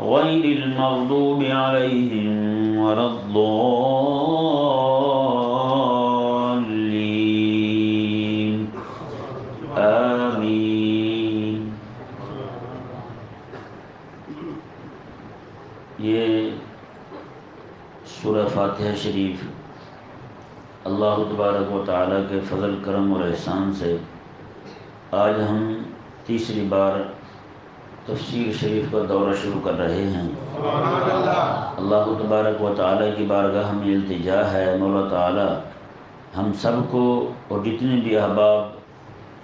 غير المغضوب عليهم ولا الضالين. آمين. یہ سورہ فاتحہ شریف اللہ تبارک و تعالیٰ کے فضل کرم اور احسان سے آج ہم تیسری بار تفسیر شریف کا دورہ شروع کر رہے ہیں۔ اللہ تبارک و تعالیٰ کی بارگاہ میں التجا ہے۔ مولا تعالیٰ ہم سب کو اور جتنے بھی احباب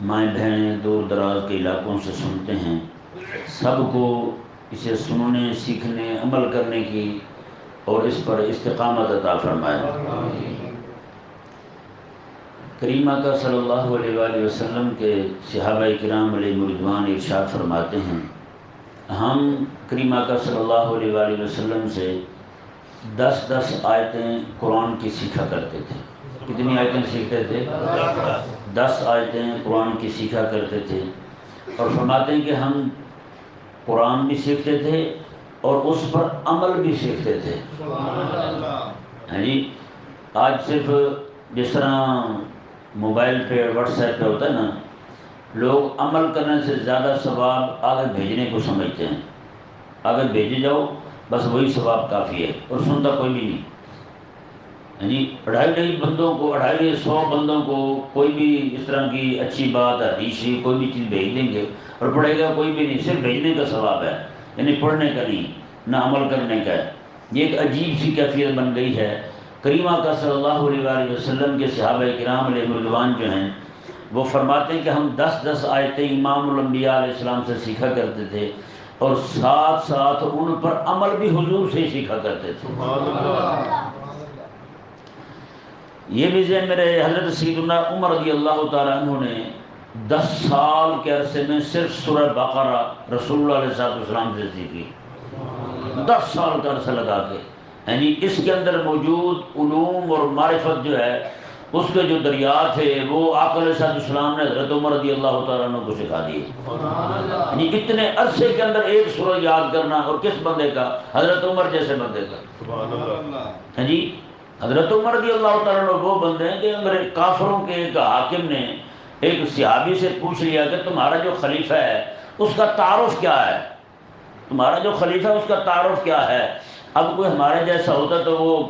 مائیں بہنیں دور دراز کے علاقوں سے سنتے ہیں سب کو اسے سننے سیکھنے عمل کرنے کی اور اس پر استقامت عطا فرمائے۔ کریمہ کا صلی اللہ علیہ وآلہ وسلم کے صحابہ کرام علیہ مردوان ارشاد فرماتے ہیں ہم کریمہ کا صلی اللہ علیہ وآلہ وسلم سے دس دس آیتیں قرآن کی سیکھا کرتے تھے۔ کتنی آیتیں سیکھتے تھے؟ دس آیتیں قرآن کی سیکھا کرتے تھے۔ اور فرماتے ہیں کہ ہم قرآن بھی سیکھتے تھے اور اس پر عمل بھی سیکھتے تھے۔ ہاں جی؟ آج صرف جس طرح موبائل پہ واٹس ایپ پہ ہوتا ہے نا لوگ عمل کرنے سے زیادہ ثواب آگے بھیجنے کو سمجھتے ہیں۔ آگے بھیجے جاؤ، بس وہی ثواب کافی ہے اور سنتا کوئی بھی نہیں۔ یعنی اڑھائی ڈھائی بندوں کو، اڑھائی ڈھائی سو بندوں کو کوئی بھی اس طرح کی اچھی بات حدیثی کوئی بھی چیز بھیج دیں گے اور پڑھے گا کوئی بھی نہیں، صرف بھیجنے کا ثواب ہے۔ یعنی پڑھنے کا نہیں، نہ عمل کرنے کا ہے۔ یہ ایک عجیب سی کیفیت بن گئی ہے۔ کریمہ کا صلی اللہ علیہ وآلہ وسلم کے صحابہ کرام علیہ مردوان جو ہیں وہ فرماتے ہیں کہ ہم دس دس آیتیں امام الانبیاء علیہ السلام سے سیکھا کرتے تھے اور ساتھ ساتھ ان پر عمل بھی حضور سے ہی سیکھا کرتے تھے۔ یہ بھی ذہن میرے حضرت سیدنا عمر رضی اللہ تعالیٰ عنہ نے دس سال کے عرصے میں صرف سورہ بقرہ رسول اللہ علیہ السلام سے سیکھی۔ دس سال کا عرصہ لگا کے یعنی اس کے اندر موجود علوم اور معرفت جو ہے اس کے جو دریا تھے، وہ آق علیہ صاحب السلام نے حضرت عمر رضی اللہ تعالیٰ عنہ کو سکھا دیے۔ یعنی اتنے عرصے کے اندر ایک سورج یاد کرنا اور کس بندے کا؟ حضرت عمر جیسے بندے کا۔ ہاں جی حضرت عمر رضی اللہ تعالیٰ عنہ وہ بندے ہیں کہ میرے کافروں کے ایک حاکم نے ایک صحابی سے پوچھ لیا کہ تمہارا جو خلیفہ ہے، اس کا تعارف کیا ہے؟ تمہارا جو خلیفہ ہے، اس کا تعارف کیا ہے؟ اب کوئی ہمارے جیسا ہوتا تو وہ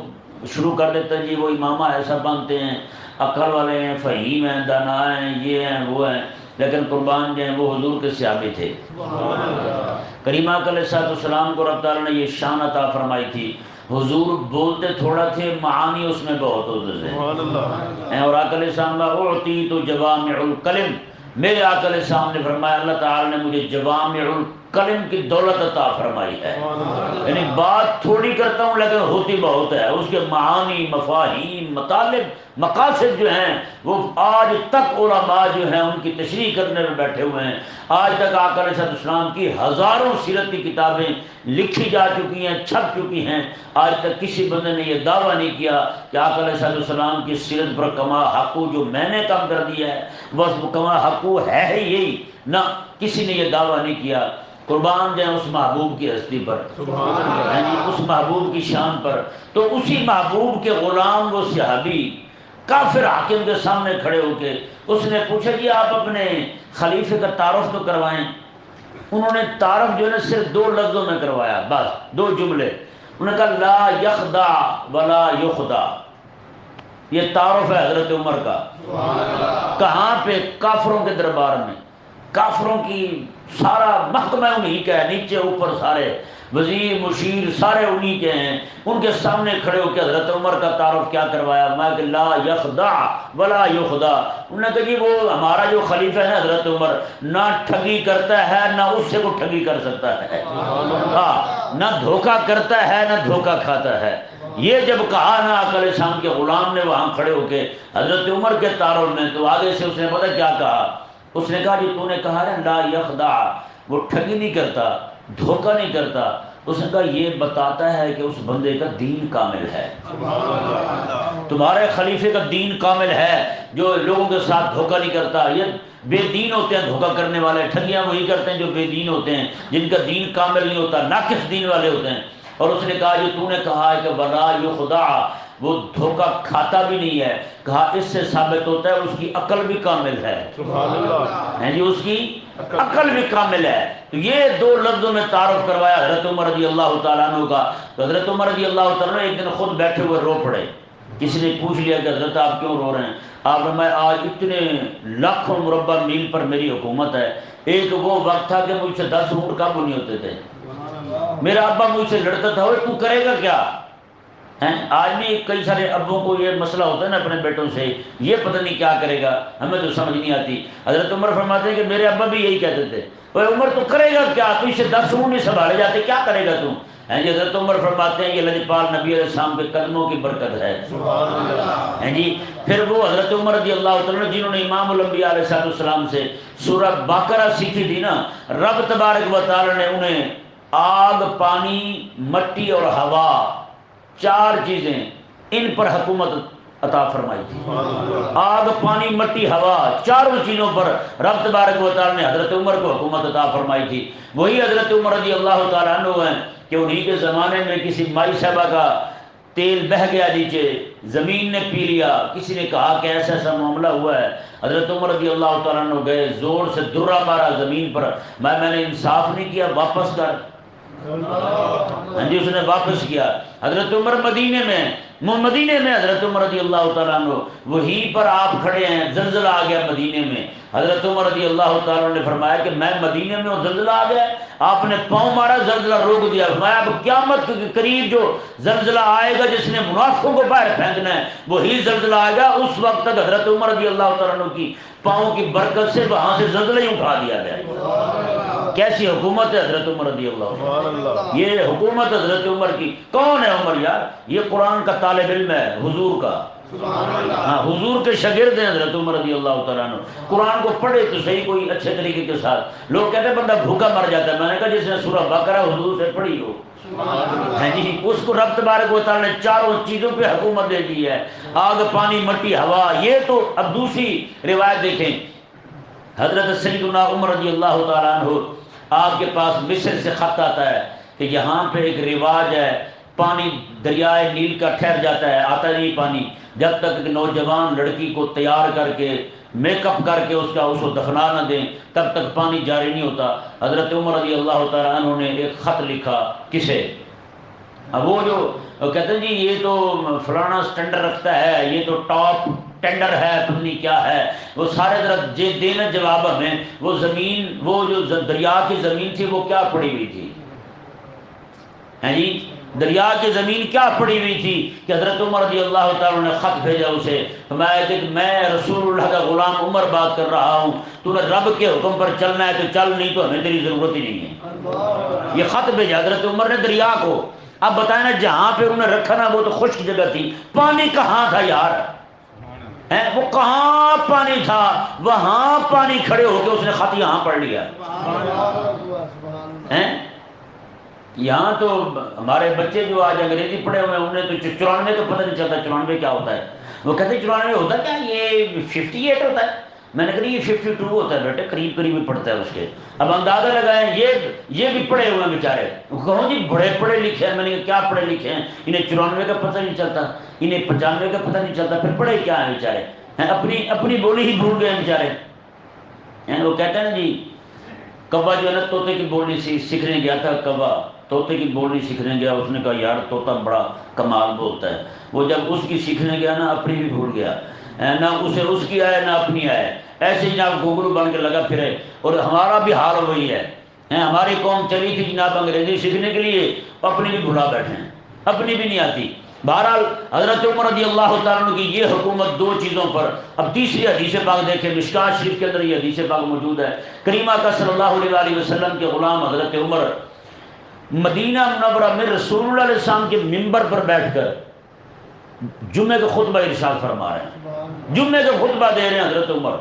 شروع کر دیتا جی وہ امامہ ایسا بنتے ہیں عقل والے ہیں فہیم ہیں دانا ہیں یہ ہیں وہ ہیں۔ لیکن قربان جو ہیں وہ حضور کے صحابی تھے۔ کریمہ علیہ صاحب السلام کو رب تعالیٰ نے یہ شان عطا فرمائی تھی۔ حضور بولتے تھوڑا تھے معانی اس میں بہت ہوتے تھے۔ اور آکل السلام اعطی تو جوامع الکلم میرے آکل السلام نے فرمایا اللہ تعالیٰ نے مجھے جوامع الکلم کی دولت عطا فرمائی ہے۔ یعنی بات تھوڑی کرتا ہوں لیکن ہوتی بہت ہے۔ اس کے معانی، مفاہیم، مطالب، مقاصد جو ہیں، وہ آج تک علماء جو ہیں، ان کی تشریح کرنے میں بیٹھے ہوئے ہیں۔ آج تک آکر صد اسلام کی ہزاروں سیرت کی کتابیں لکھی جا چکی ہیں، چھپ چکی ہیں۔ آج تک کسی بندے نے یہ دعویٰ نہیں کیا کہ آکر صد السلام کی سیرت پر کما حقو جو میں نے کم کر دیا ہے۔ بس کما حقو ہے ہی یہی۔ نہ کسی نے یہ دعویٰ نہیں کیا۔ قربان جائیں اس محبوب کی ہستی پر یعنی اس محبوب کی شان پر۔ تو اسی محبوب کے غلام وہ صحابی کافر حاکم کے سامنے کھڑے ہو کے اس نے پوچھا کہ آپ اپنے خلیفے کا تعارف تو کروائیں؟ انہوں نے تعارف جو ہے نا صرف دو لفظوں میں کروایا بس دو جملے۔ انہوں نے کہا لا یخدا ولا یخدا یہ تعارف ہے حضرت عمر کا۔ کہاں پہ؟ کافروں کے دربار میں۔ کافروں کی سارا محکمہ انہی کا ہے، نیچے اوپر سارے۔ وزیر مشیر سارے انہی کے ہیں۔ ان کے سامنے کھڑے ہو کے حضرت عمر کا تعارف کیا کروایا۔ میں کہ لا یخدا ولا یخدا انہوں نے کہا کہ وہ ہمارا جو خلیفہ ہے حضرت عمر، نہ ٹھگی کرتا ہے، نہ اس سے کو ٹھگی کر سکتا ہے۔ ہاں نہ دھوکہ کرتا ہے، نہ دھوکہ کھاتا ہے۔ یہ جب کہا نا عقل شام کے غلام نے، وہاں کھڑے ہو کے حضرت عمر کے تعارف میں، تو آگے سے اس نے پتہ کیا کہا؟ اس نے کہا جی تو نے کہا ہے لا یخدع، وہ ٹھگی نہیں کرتا، دھوکہ نہیں کرتا۔ اس نے کہا یہ بتاتا ہے کہ اس بندے کا دین کامل ہے۔ تمہارے خلیفے کا دین کامل ہے، جو لوگوں کے ساتھ دھوکہ نہیں کرتا۔ یہ بے دین ہوتے ہیں، دھوکہ کرنے والے۔ ٹھگیاں وہی کرتے ہیں جو بے دین ہوتے ہیں، جن کا دین کامل نہیں ہوتا، ناقص دین والے ہوتے ہیں۔ اور اس نے کہا جو تو نے کہا ہے کہ بنا یو خدا وہ دھوکہ کھاتا بھی نہیں ہے کہا اس سے ثابت ہوتا ہے اس کی عقل بھی کامل ہے۔ جی اس کی عقل۔ بھی کامل ہے۔ تو یہ دو لفظوں میں تعارف کروایا حضرت عمر رضی اللہ تعالیٰ عنہ کا۔ تو حضرت عمر رضی اللہ تعالیٰ ایک دن خود بیٹھے ہوئے رو پڑے۔ کسی نے پوچھ لیا کہ حضرت آپ کیوں رو رہے ہیں؟ آپ نے میں آج اتنے لاکھوں مربع میل پر میری حکومت ہے۔ ایک وہ وقت تھا کہ مجھ سے دس اونٹ کم نہیں ہوتے تھے۔ میرا ابا مجھ سے لڑتا تھا تو کرے گا کیا؟ آج بھی کئی سارے ابوں کو یہ مسئلہ ہوتا ہے نا اپنے بیٹوں سے یہ پتہ نہیں کیا کرے گا ہمیں تو سمجھ نہیں آتی۔ حضرت عمر فرماتے ہیں کہ میرے ابا بھی یہی کہتے تھے وہ عمر تو کرے گا کیا؟ تو اسے دس اونٹ نہیں سنبھالے جاتے کیا کرے گا تم ہیں جی حضرت عمر فرماتے ہیں کہ لجپال نبی علیہ السلام کے قدموں کی برکت ہے۔ ہیں جی پھر وہ حضرت عمر رضی اللہ تعالیٰ جنہوں نے امام الانبیاء علیہ السلام سے سورہ باقرہ سیکھی تھی نا رب تبارک و تعالی نے انہیں آگ پانی مٹی اور ہوا چار چیزیں ان پر حکومت عطا فرمائی تھی۔ آگ، پانی، مٹی، ہوا، چاروں چیزوں پر رب تبارک و تعالی نے حضرت عمر کو حکومت عطا فرمائی تھی۔ وہی حضرت عمر رضی اللہ تعالیٰ عنہ ہیں کہ انہی کے زمانے میں کسی مائی صاحبہ کا تیل بہ گیا نیچے، زمین نے پی لیا، کسی نے کہا کہ ایسا ایسا معاملہ ہوا ہے۔ حضرت عمر رضی اللہ تعالیٰ عنہ گئے، زور سے درہ مارا زمین پر، میں میں نے انصاف نہیں کیا، واپس کر۔ ہاں جی اس نے واپس کیا۔ حضرت عمر مدینے میں مدینے میں حضرت عمر رضی اللہ تعالیٰ عنہ، وہی پر آپ کھڑے ہیں، زلزلہ آ گیا مدینے میں۔ حضرت عمر رضی اللہ تعالیٰ نے فرمایا کہ میں مدینے میں ہوں، زلزلہ آ گیا آپ نے پاؤں مارا، زلزلہ روک دیا۔ فرمایا، اب قیامت کے قریب جو زلزلہ آئے گا، جس نے منافقوں کو باہر پھینکنا ہے، وہی زلزلہ آئے گا۔ اس وقت تک حضرت عمر رضی اللہ تعالیٰ کی پاؤں کی برکت سے وہاں سے زلزلہ ہی اٹھا دیا گیا۔ کیسی حکومت ہے حضرت عمر رضی اللہ یہ حکومت حضرت عمر کی. کون ہے عمر یار؟ یہ قرآن کا طالب علم ہے حضور کا. ہاں حضور کے شاگرد ہیں حضرت عمر رضی اللہ تعالیٰ قرآن کو پڑھے تو صحیح کوئی اچھے طریقے کے ساتھ. لوگ کہتے ہیں بندہ بھوکا مر جاتا ہے۔ میں نے کہا جس نے سورہ بکرا حضور سے پڑھی ہو. ہاں جی اس کو رب تبارک و تعالیٰ نے چاروں چیزوں پہ حکومت دے دی ہے۔ آگ پانی مٹی ہوا یہ تو اب دوسری روایت دیکھیں۔ حضرت سیدنا عمر رضی اللہ تعالیٰ عنہ آپ کے پاس مصر سے خط آتا ہے کہ یہاں پہ ایک رواج ہے، پانی دریائے نیل کا ٹھہر جاتا ہے، آتا نہیں پانی۔ جب تک ایک نوجوان لڑکی کو تیار کر کے میک اپ کر کے اس کا اس کو دفنا نہ دیں، تب تک پانی جاری نہیں ہوتا۔ حضرت عمر رضی اللہ تعالیٰ عنہ نے ایک خط لکھا، کسے؟ اب وہ جو کہتے ہیں جی یہ تو فلانا اسٹینڈر رکھتا ہے، یہ تو ٹاپ ٹینڈر ہے پتنی کیا ہے؟ وہ سارے طرح دینا جواب ہمیں وہ زمین، وہ جو دریا کی زمین تھی، وہ کیا پڑی ہوئی تھی؟ جی؟ دریا کی زمین کیا پڑی ہوئی تھی؟ کہ حضرت عمر رضی اللہ تعالیٰ نے خط بھیجا اسے، فرمایا کہ میں رسول اللہ کا غلام عمر بات کر رہا ہوں تو نے رب کے حکم پر چلنا ہے تو چل، نہیں تو ہمیں تیری ضرورت ہی نہیں ہے۔ یہ خط بھیجا، حضرت عمر نے دریا کو۔ اب بتائیں نا، جہاں پہ انہوں نے رکھا نا، وہ تو خشک جگہ تھی۔ پانی کہاں تھا یار؟ وہ کہاں پانی تھا؟ وہاں پانی کھڑے ہو کے اس نے خط یہاں پڑھ لیا۔ یہاں تو ہمارے بچے جو آج انگریزی پڑھے ہوئے ہیں انہیں تو چورانوے کا پتہ نہیں چلتا چورانوے کیا ہوتا ہے۔ وہ کہتے ہیں چورانوے ہوتا کیا؟ یہ ففٹی ایٹ ہوتا ہے۔ میں نے کہا یہ ففٹی ٹو ہوتا ہے بیٹے، قریب قریب ہی پڑھتا ہے اس کے۔ اب اندازہ لگائیں، یہ یہ بھی پڑھے ہوئے ہیں بیچارے۔ کہو جی بڑے پڑھے لکھے ہیں۔ میں نے کہا کیا پڑھے لکھے ہیں؟ انہیں چورانوے کا پتہ نہیں چلتا، انہیں پچانوے کا پتہ نہیں چلتا، پھر پڑھے کیا ہیں بیچارے؟ اپنی اپنی بولی ہی بھول گئے ہیں بیچارے۔ وہ کہتے ہیں نا جی کبا جو ہے نا، طوطے کی بولی سیکھنے گیا تھا کبا طوطے کی بولی سیکھنے گیا، اس نے کہا، یار، طوطا بڑا کمال بولتا ہے۔ وہ جب اس کی سیکھنے گیا نا، اپنی بھی بھول گیا۔ نہ اسے اس کی آئے، نہ اپنی آئے۔ ایسے جناب گھنگرو بن کے لگا پھرے۔ اور ہمارا بھی حال وہی ہے۔ ہماری قوم چلی تھی جناب انگریزی سیکھنے کے لیے اپنی بھی بھلا بیٹھے ہیں، اپنی بھی نہیں آتی۔ بہرحال، حضرت عمر رضی اللہ تعالیٰ کی یہ حکومت دو چیزوں پر، اب تیسری حدیث پاک دیکھیں، مشکات شریف کے اندر یہ حدیث پاک موجود ہے۔ کریمہ کا صلی اللہ علیہ وسلم کے غلام حضرت عمر مدینہ منورہ میں رسول اللہ علیہ السلام کے ممبر پر بیٹھ کر جمعے کا خطبہ ارشاد فرما رہے ہیں۔ جمعے کا خطبہ دے رہے ہیں حضرت عمر۔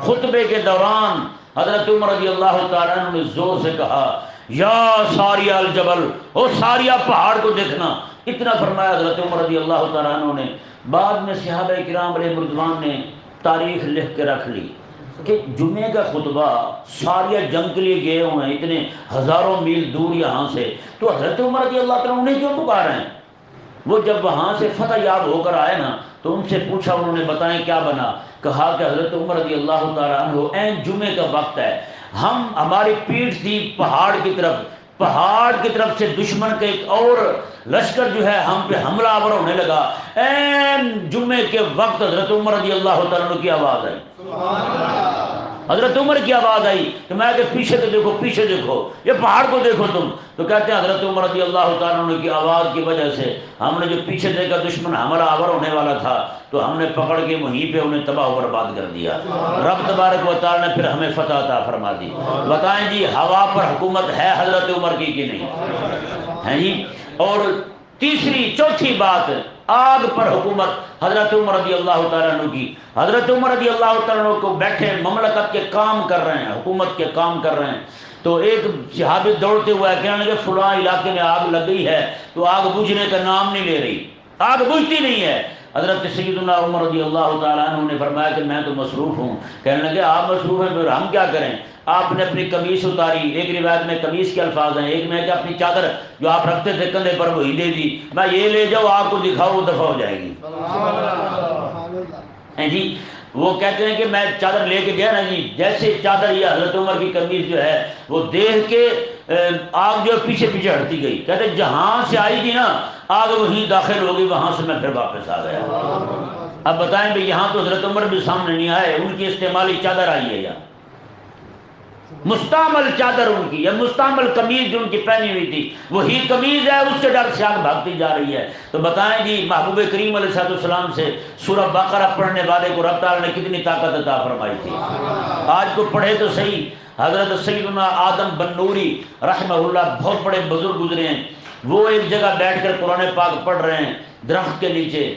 خطبے کے دوران حضرت عمر رضی اللہ تعالیٰ نے زور سے کہا، یا ساریا الجبل او ساریا پہاڑ کو دیکھنا۔ اتنا فرمایا حضرت عمر رضی اللہ تعالیٰ عنہ نے۔ بعد میں صحابہ کرام علیہ مردوان نے تاریخ لکھ کے رکھ لی کہ جمعے کا خطبہ ساریا جنگ کے لیے گئے ہوئے ہیں، اتنے ہزاروں میل دور یہاں سے۔ تو حضرت عمر رضی اللہ تعالیٰ انہیں کیوں پکار رہے ہیں؟ وہ جب وہاں سے فتح یاب ہو کر آئے نا، تو ان سے پوچھا، انہوں نے بتائیں کیا بنا؟ کہا کہ حضرت عمر رضی اللہ تعالیٰ عنہ این جمعے کا وقت ہے، ہم، ہماری پیٹھ تھی پہاڑ کی طرف، پہاڑ کی طرف سے دشمن کا ایک اور لشکر جو ہے، ہم پہ حملہ آور ہونے لگا۔ این جمعے کے وقت حضرت عمر رضی اللہ تعالیٰ کی آواز آئی۔ حضرت عمر کی آواز آئی کہ میں کہ پیچھے تو دیکھو پیچھے دیکھو یہ پہاڑ کو دیکھو تم۔ تو کہتے ہیں حضرت عمر رضی اللہ تعالیٰ کی آواز کی وجہ سے ہم نے جو پیچھے دیکھا دشمن ہمارا آور ہونے والا تھا تو ہم نے پکڑ کے وہیں پہ انہیں تباہ و برباد کر دیا۔ رب تبارک و تعالیٰ نے پھر ہمیں فتح عطا فرما دی۔ بتائیں جی ہوا پر حکومت ہے حضرت عمر کی کہ نہیں؟ ہے جی؟ اور تیسری چوتھی بات آگ پر حکومت حضرت عمر رضی اللہ تعالیٰ عنہ کی۔ حضرت عمر رضی اللہ تعالیٰ عنہ کو بیٹھے مملکت کے کام کر رہے ہیں، حکومت کے کام کر رہے ہیں۔ تو ایک صحابی دوڑتے ہوئے کہنے لگے، فلاں علاقے میں آگ لگ گئی ہے تو آگ بجھنے کا نام نہیں لے رہی۔ آگ بجھتی نہیں ہے۔ حضرت سیدنا عمر رضی اللہ تعالیٰ عنہ نے فرمایا کہ میں تو مصروف ہوں۔ کہنے لگے آپ مصروف ہیں پھر ہم کیا کریں؟ آپ نے اپنی قمیص اتاری۔ ایک روایت میں قمیص کے الفاظ ہیں ایک میں کہ اپنی چادر جو آپ رکھتے تھے کندھے پر وہی دے دی۔ میں یہ لے جاؤ آپ کو دکھاؤ وہ دفعہ ہو جائے گی۔ جی وہ کہتے ہیں کہ میں چادر لے کے گیا نا جی جیسے چادر یہ حضرت عمر کی قمیص جو ہے وہ دیکھ کے آگ جو پیچھے پیچھے ہٹتی گئی۔ کہتے، جہاں سے آئی تھی نا، آگ وہیں داخل ہو گئی، وہاں سے میں پھر واپس آ گیا۔ اب بتائیں بھائی، یہاں تو حضرت عمر بھی سامنے نہیں آئے، ان کی استعمالی چادر آئی ہے یہاں مستعمل چادر ان کی، یا مستعمل قمیض جو ان کی پہنی ہوئی تھی۔ وہی قمیض ہے، اس سے ڈر سے آگ بھاگتی جا رہی ہے۔ تو بتائیں جی محبوب کریم علیہ صاحب السلام سے سورہ بقرہ پڑھنے والے کو رب تعالیٰ نے کتنی طاقت عطا فرمائی تھی۔ آج کو پڑھے تو صحیح حضرت سیدنا آدم بن نوری رحمہ اللہ بہت بڑے بزرگ گزرے ہیں۔ وہ ایک جگہ بیٹھ کر قرآن پاک پڑھ رہے ہیں، درخت کے نیچے۔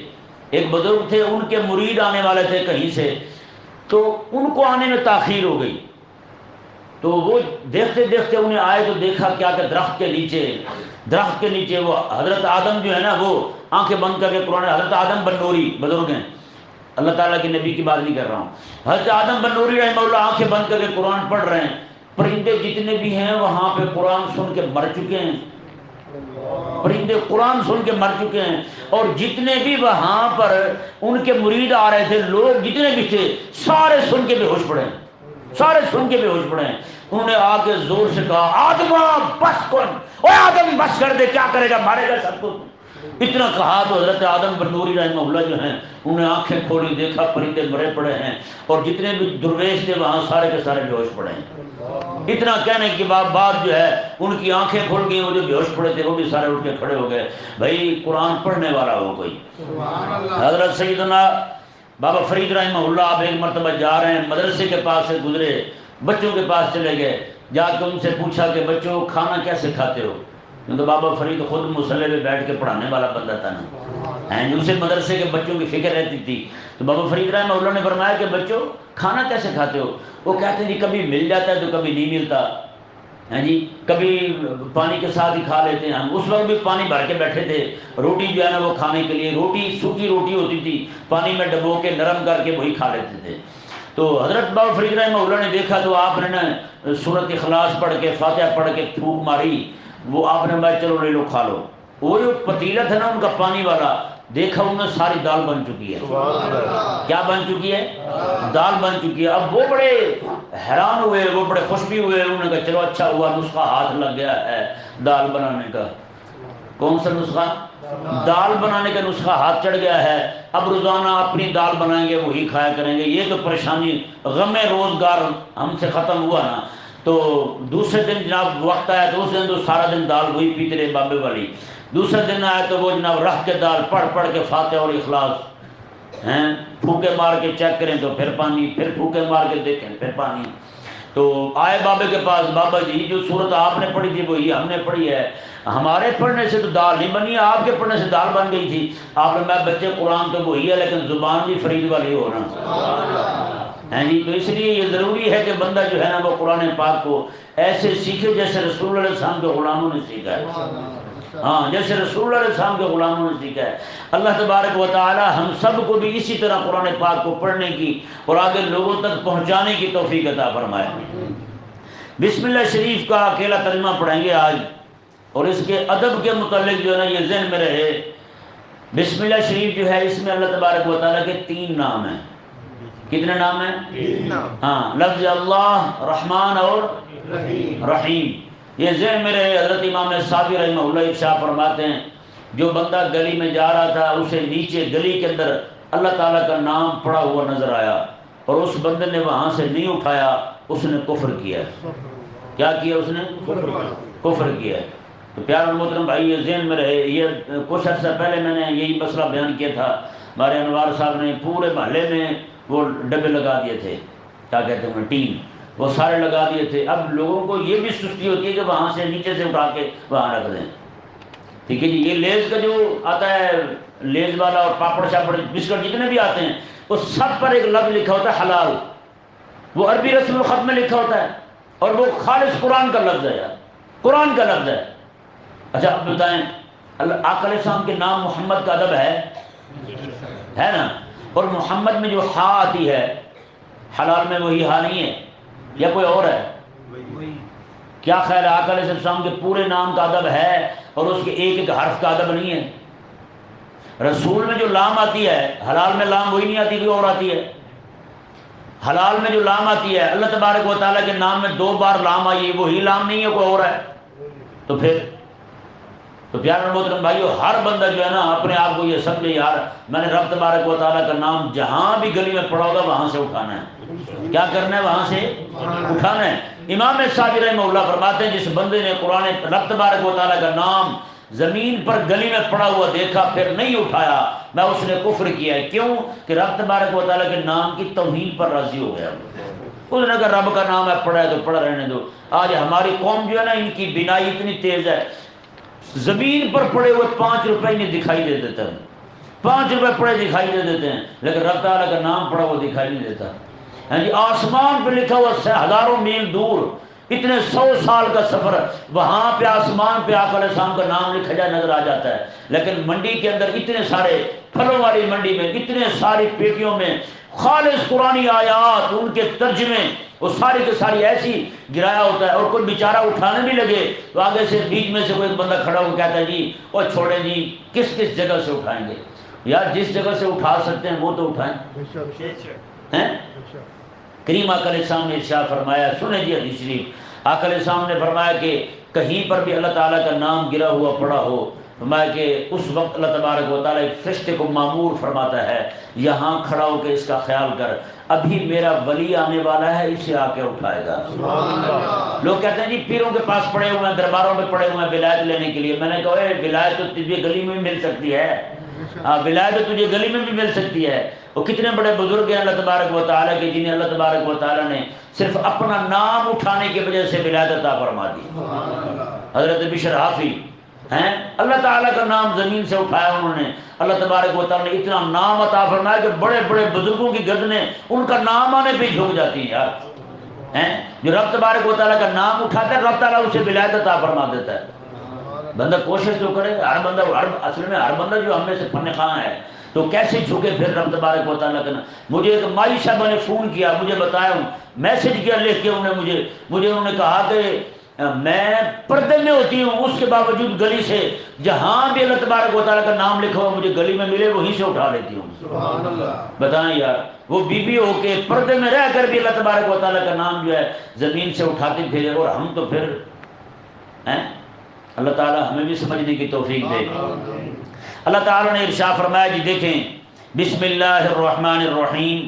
ایک بزرگ تھے، ان کے مرید آنے والے تھے کہیں سے۔ تو ان کو آنے میں تاخیر ہو گئی۔ تو وہ دیکھتے دیکھتے انہیں آئے تو دیکھا کیا کہ درخت کے نیچے، درخت کے نیچے وہ حضرت آدم جو ہے نا، وہ آنکھیں بند کر کے قرآن حضرت آدم بنوری بزرگ ہیں۔ اللہ تعالیٰ کے نبی کی بات نہیں کر رہا ہوں۔ حضرت آدم بنوری رحمہ اللہ آنکھیں بند کر کے قرآن پڑھ رہے ہیں۔ پرندے جتنے بھی ہیں وہاں پہ قرآن سن کے مر چکے ہیں۔ پرندے قرآن سن کے مر چکے ہیں۔ اور جتنے بھی وہاں پر ان کے مرید آ رہے تھے، لوگ جتنے بھی تھے، سارے سن کے بے ہوش پڑے ہیں۔ سارے سن کے بے ہوش پڑے ہیں۔ انہوں نے آ کے زور سے کہا آدما بس کن او آدم بس کر دے کیا کرے گا؟ مارے گا سب کو۔ اتنا کہا تو حضرت آدم بنوری رحمہ اللہ جو ہیں انہوں نے آنکھیں کھولی دیکھا پرندے مرے پڑے ہیں۔ اور جتنے بھی درویش تھے وہاں سارے کے سارے بے ہوش پڑے ہیں۔ اتنا کہنے کے بعد بعد جو ہے ان کی آنکھیں کھول گئی وہ جو بے ہوش پڑے تھے وہ بھی سارے اٹھ کے کھڑے ہو گئے۔ بھائی قرآن پڑھنے والا ہو کوئی۔ حضرت سیدنا بابا فرید رحمہ اللہ، آپ ایک مرتبہ جا رہے ہیں، مدرسے کے پاس سے گزرے، بچوں کے پاس چلے گئے۔ جا کے ان سے پوچھا کہ بچوں، کھانا کیسے کھاتے ہو؟ تو بابا فرید خود مسئلے پہ بیٹھ کے پڑھانے والا بندہ تھا نا۔ جی، اسے مدرسے کے بچوں کی فکر رہتی تھی۔ تو بابا فرید رحمہ اللہ نے فرمایا کہ بچوں، کھانا کیسے کھاتے ہو؟ وہ کہتے ہیں جی کبھی مل جاتا ہے تو کبھی نہیں ملتا۔ ہیں جی؟ کبھی پانی کے ساتھ ہی کھا لیتے ہیں ہم۔ اس وقت بھی پانی بھر کے بیٹھے تھے۔ روٹی جو ہے نا وہ کھانے کے لیے روٹی، سوکھی روٹی ہوتی تھی۔ پانی میں ڈبو کے، نرم کر کے وہی کھا لیتے تھے۔ تو حضرت بابا فرید رحمہ اللہ نے دیکھا تو آپ نے نا صورت اخلاص پڑھ کے، فاتحہ پڑھ کے پھونک ماری۔ وہ آپ نے میں چلو لے لو، کھا لو۔ وہ جو پتیلا تھا نا ان کا پانی والا۔ دیکھا ان میں ساری دال بن چکی ہے۔ کیا بن چکی ہے؟ دال بن چکی ہے۔ اب وہ بڑے حیران ہوئے، وہ بڑے خوش بھی ہوئے۔ انہوں نے کہا، چلو اچھا ہوا، نسخہ ہاتھ لگ گیا ہے دال بنانے کا۔ کون سا نسخہ؟ دال بنانے کا نسخہ ہاتھ چڑھ گیا ہے۔ اب روزانہ اپنی دال بنائیں گے، وہی کھایا کریں گے۔ یہ تو پریشانی، غم روزگار ہم سے ختم ہوا نا۔ تو دوسرے دن جناب وقت آیا، تو اس دن تو سارا دن دال وہی پیتے رہے بابے والی۔ دوسرے دن آئے تو وہ جناب رکھ کے دال پڑھ پڑھ کے فاتح اور اخلاص، ہیں؟ پھوکے مار کے چیک کریں تو پھر پانی، پھر پھوکے مار کے دیکھیں پھر پانی۔ تو آئے بابے کے پاس، بابا جی جو صورت آپ نے پڑھی تھی وہی ہم نے پڑھی ہے۔ ہمارے پڑھنے سے تو دال نہیں بنی ہے آپ کے پڑھنے سے دال بن گئی تھی۔ آپ نے میں بچے قرآن تو وہی ہے، لیکن زبان بھی فرید والی ہونا ہیں جی تو اس لیے یہ ضروری ہے کہ بندہ جو ہے نا وہ قرآن پاک کو ایسے سیکھے جیسے رسول اللہ علیہ السلام کے غلاموں نے سیکھا ہے۔ ہاں جیسے رسول اللہ علیہ السلام کے غلاموں نے سیکھا ہے۔ اللہ تبارک و تعالی ہم سب کو بھی اسی طرح قرآن پاک کو پڑھنے کی اور آگے لوگوں تک پہنچانے کی توفیق عطا فرمائے۔ بسم اللہ شریف کا اکیلا ترجمہ پڑھیں گے آج۔ اور اس کے ادب کے متعلق جو ہے نا یہ ذہن میں رہے۔ بسم اللہ شریف جو ہے اس میں اللہ تبارک و تعالیٰ کے تین نام ہیں۔ کتنے نام ہیں؟ ہاں لفظ اللہ رحمان اور رحیم۔ یہ ذہن میں رہے، حضرت امام صابر رحمہ اللہ شاہ فرماتے ہیں، جو بندہ گلی میں جا رہا تھا، اسے نیچے گلی کے اندر اللہ تعالیٰ کا نام پڑا ہوا نظر آیا اور اس بندے نے وہاں سے نہیں اٹھایا، اس نے کفر کیا کیا کیا اس نے؟ کفر کیا تو پیار محترم بھائی، یہ ذہن میں رہے، یہ کچھ عرصہ پہلے میں نے یہی مسئلہ بیان کیا تھا۔ ہمارے انوار صاحب نے پورے محلے میں وہ ڈبے لگا دیے تھے۔ کیا کہتے ہیں؟ ٹیم۔ وہ سارے لگا دیے تھے۔ اب لوگوں کو یہ بھی سستی ہوتی ہے کہ وہاں سے نیچے سے اٹھا کے وہاں رکھ دیں۔ ٹھیک ہے جی یہ لیز کا جو آتا ہے، لیز والا اور پاپڑ شاپڑ، بسکٹ جتنے بھی آتے ہیں، وہ سب پر ایک لفظ لکھا ہوتا ہے، حلال۔ وہ عربی رسم الخط میں لکھا ہوتا ہے، اور وہ خالص قرآن کا لفظ ہے یار۔ قرآن کا لفظ ہے۔ اچھا اب بتائیں، اللہ آکل السلام کے نام محمد کا ادب ہے؟ ہے نا؟ اور محمد میں جو ہا آتی ہے، حلال میں وہی ہا نہیں ہے۔ یا کوئی اور ہے؟ کیا خیال ہے آکل السلام کے پورے نام کا ادب ہے اور اس کے ایک ایک حرف کا ادب نہیں ہے؟ رسول میں جو لام آتی ہے حلال میں لام وہی نہیں آتی کوئی اور آتی ہے۔ حلال میں جو لام آتی ہے اللہ تبارک و تعالیٰ کے نام میں دو بار لام آئی ہے وہی لام نہیں ہے کوئی اور ہے۔ تو پھر تو پیار محترم بھائیو، ہر بندہ جو ہے نا اپنے آپ کو یہ سمجھے، یار، میں نے رب تبارک و تعالیٰ کا نام جہاں بھی گلی میں پڑا ہوگا وہاں سے اٹھانا ہے۔ کیا کرنا ہے؟ وہاں سے اٹھانا ہے۔ امام صابر رحمہ اللہ فرماتے ہیں، جس بندے نے قرآن رب تبارک و تعالیٰ کا نام زمین پر گلی میں پڑا ہوا دیکھا، پھر نہیں اٹھایا، میں اس نے کفر کیا ہے۔ کیوں؟ کہ رب تبارک و تعالیٰ کے نام کی توہین پر راضی ہو گیا۔ اس نے کہا، رب کا نام ہے، پڑھا ہے تو پڑھا رہنے دو۔ آج ہماری قوم جو ہے نا، ان کی بینائی اتنی تیز ہے۔ زمین پر پڑے ہوئے پانچ روپے انہیں دکھائی دے دیتے ہیں پانچ روپے پڑے دکھائی دے دیتے ہیں۔ لیکن رب تعالیٰ کا نام پڑا وہ دکھائی نہیں دیتا۔ ہاں جی آسمان پہ لکھا ہوا ہزاروں میل دور، اتنے سو سال کا سفر وہاں پہ آسمان پہ آکل السلام کا نام لکھا جائے، نظر آ جاتا ہے۔ لیکن منڈی کے اندر اتنے سارے پھلوں والی منڈی میں، اتنے ساری پیٹیوں میں خالص قرآن آیات، ان کے ترجمے، وہ ساری کے ساری ایسی گرایا ہوتا ہے اور کوئی بیچارہ اٹھانے بھی لگے تو آگے سے بیچ میں سے کوئی بندہ کھڑا ہو کہتا ہے جی اور چھوڑیں جی کس کس جگہ سے اٹھائیں گے؟ یار جس جگہ سے اٹھا سکتے ہیں، وہ تو اٹھائیں۔ کریم آکل السلام نے ارشاد فرمایا، سنیں جی حدیث شریف۔ آکل السلام نے فرمایا کہ کہیں پر بھی اللہ تعالیٰ کا نام گرا ہوا، پڑا ہو فرمایا کہ اس وقت اللہ تبارک و تعالیٰ ایک فرشتے کو معمور فرماتا ہے یہاں کھڑا ہو کے اس کا خیال کر۔ ابھی میرا ولی آنے والا ہے اسے آ کے اٹھائے گا۔ لوگ کہتے ہیں جی پیروں کے پاس پڑے ہوئے ہیں درباروں میں پڑے ہوئے ہیں ولایت لینے کے لیے۔ میں نے کہا ولایت تو تجھے گلی میں مل سکتی ہے۔ ہاں ولایت تو تجھے گلی میں بھی مل سکتی ہے۔ وہ کتنے بڑے بزرگ ہیں اللہ تبارک و تعالیٰ کے جنہیں اللہ تبارک و تعالیٰ نے صرف اپنا نام اٹھانے کی وجہ سے ولایت عطا فرما دی۔ حضرت بشر حافی ہیں؟ اللہ تعالیٰ کا نام زمین سے اٹھایا انہوں نے۔ اللہ تبارک و تعالیٰ نے اتنا نام عطا فرمایا کہ بڑے بڑے بزرگوں کی گردنیں ان کا نام آنے پہ جھک جاتی ہیں یار۔ ہیں؟ جو رب تبارک و تعالیٰ کا نام اٹھاتا ہے، رب تعالیٰ اسے ولایت عطا فرما دیتا ہے۔ بندہ کوشش تو کرے، ہر بندہ، ہر اصل میں ہر بندہ جو ہم میں سے فن خواہ ہے، تو کیسے جھکے پھر رب تبارک و تعالیٰ کا نام؟ مجھے ایک مائی صاحبہ نے فون کیا، مجھے بتایا ہوں، میسج کیا لکھ کے انہوں نے مجھے مجھے انہوں نے کہا کہ میں پردے میں ہوتی ہوں اس کے باوجود گلی سے جہاں بھی اللہ تبارک و تعالیٰ کا نام لکھا ہوا مجھے گلی میں ملے وہیں سے اٹھا لیتی ہوں۔ بتائیں یار وہ بی بی ہو کے پردے میں رہ کر بھی اللہ تبارک و تعالیٰ کا نام جو ہے زمین سے اٹھاتے پھر اور ہم تو پھر ہیں؟ اللہ تعالیٰ ہمیں بھی سمجھنے کی توفیق دے۔ اللہ تعالیٰ نے ارشا فرمایا جی دیکھیں بسم اللہ الرحمن الرحیم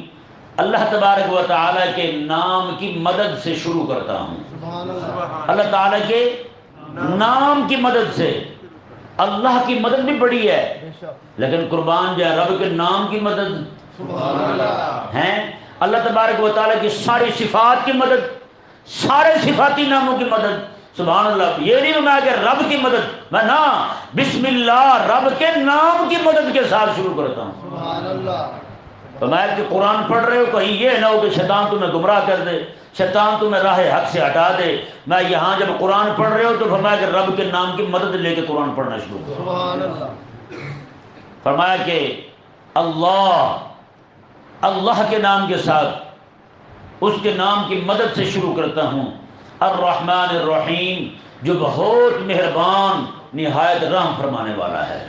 اللہ تبارک و تعالیٰ کے نام کی مدد سے شروع کرتا ہوں۔ اللہ تعالیٰ کے نام کی مدد سے اللہ کی مدد بھی بڑی ہے۔ لیکن قربان جو ہے رب کے نام کی مدد۔ ہیں؟ اللہ تبارک و تعالیٰ کی ساری صفات کی مدد، سارے صفاتی ناموں کی مدد۔ سبحان اللہ، یہ نہیں میں کہ رب کی مدد۔ میں نہ بسم اللہ رب کے نام کی مدد کے ساتھ شروع کرتا ہوں۔ سبحان اللہ میں کہ قرآن پڑھ رہے ہو کہیں یہ نہ ہو کہ شیطان تمہیں گمراہ کر دے شیطان تمہیں راہ حق سے ہٹا دے۔ میں یہاں جب قرآن پڑھ رہے ہو تو فرمایا کہ رب کے نام کی مدد لے کے قرآن پڑھنا شروع کرو سبحان اللہ۔ فرمایا کہ اللہ اللہ کے نام کے ساتھ اس کے نام کی مدد سے شروع کرتا ہوں۔ الرحمن الرحیم جو بہت مہربان نہایت رحم فرمانے والا ہے۔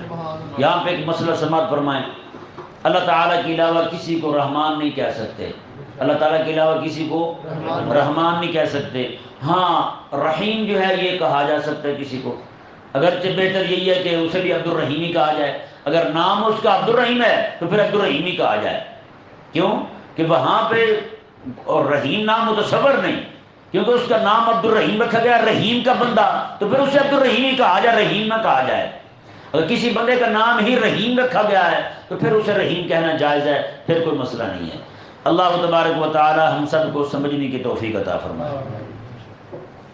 یہاں پہ ایک مسئلہ سماعت فرمائیں۔ اللہ تعالیٰ کے علاوہ کسی کو رحمان نہیں کہہ سکتے۔ اللہ تعالیٰ کے علاوہ کسی کو رحمان نہیں کہہ سکتے۔ ہاں رحیم جو ہے یہ کہا جا سکتا ہے کسی کو۔ اگرچہ بہتر یہی ہے کہ اسے بھی عبد الرحیم ہی کہا جائے۔ اگر نام اس کا عبد الرحیم ہے، تو پھر عبد الرحیم ہی کہا جائے۔ کیوں؟ کہ وہاں پہ اور رحیم نام متصور نہیں۔ کیونکہ اس کا نام عبد الرحیم رکھا گیا، رحیم کا بندہ، تو پھر اسے عبد الرحیم ہی کہا جائے، رحیم نہ کہا جائے۔ اگر کسی بندے کا نام ہی رحیم رکھا گیا ہے، تو پھر اسے رحیم کہنا جائز ہے، پھر کوئی مسئلہ نہیں ہے۔ اللہ تبارک و تعالی ہم سب کو سمجھنے کی توفیق عطا فرمائے۔